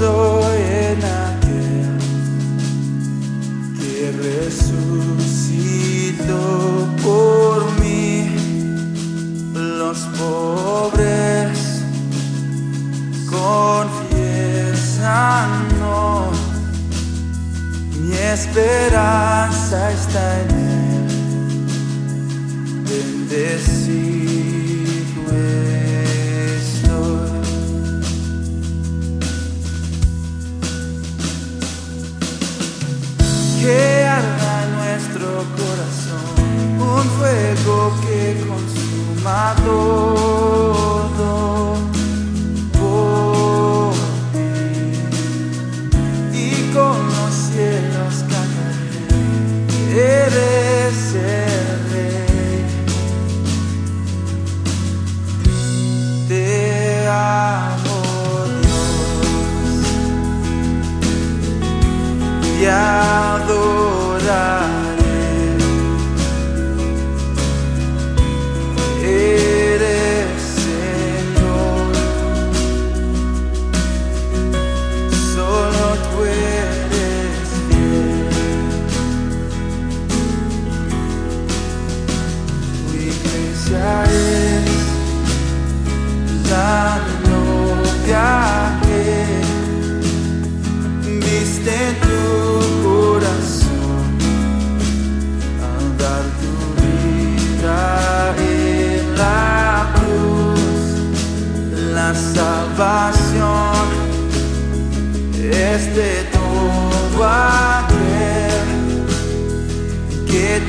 soy en aquel que resucitó por mí. Los pobres confiesan no, mi esperanza está en él. Bendecido. amador.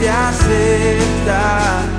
te acepta.